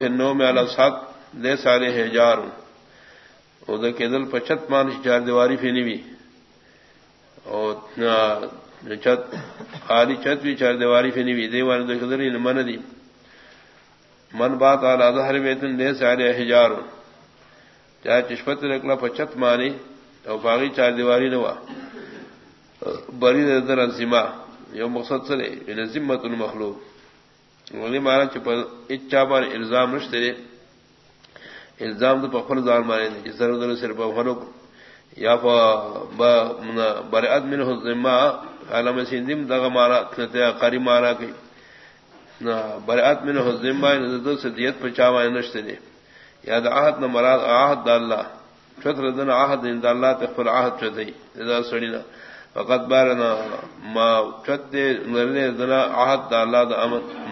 نو میں اللہ سات دے سارے ہزار ادھر کے دل پچت مان چار دیواری فینی بھی اور چھت، خالی چھت بھی چار دیواری فینی بھی دیوار دل من دی۔ من بات آلہ ہر ویتن دے سارے ہزار چاہے چشپت رکلا پچت مانی اور باغی چار دیواری نوا بری در انسما یہ مقصد سے ذمت المخلوق۔ ولی مارا چپ اچا بار الزام رشتے الزام تو پخل زان مارے جس طرح ادھر صرف فروق یا بر ادمن ذمہ عالم سندم دغا مارا قاری مارا گئی نہ بر ادمن ذمہ سے یعنی دیت پچاوا نشتے دے یاد آہت نہ مراد آہت دا اللہ چتر دن آہت ان دا اللہ تخفل آہت چتئی سڑی نہ فقط بار نہ ما چت دے دنا آہت دا اللہ دا امت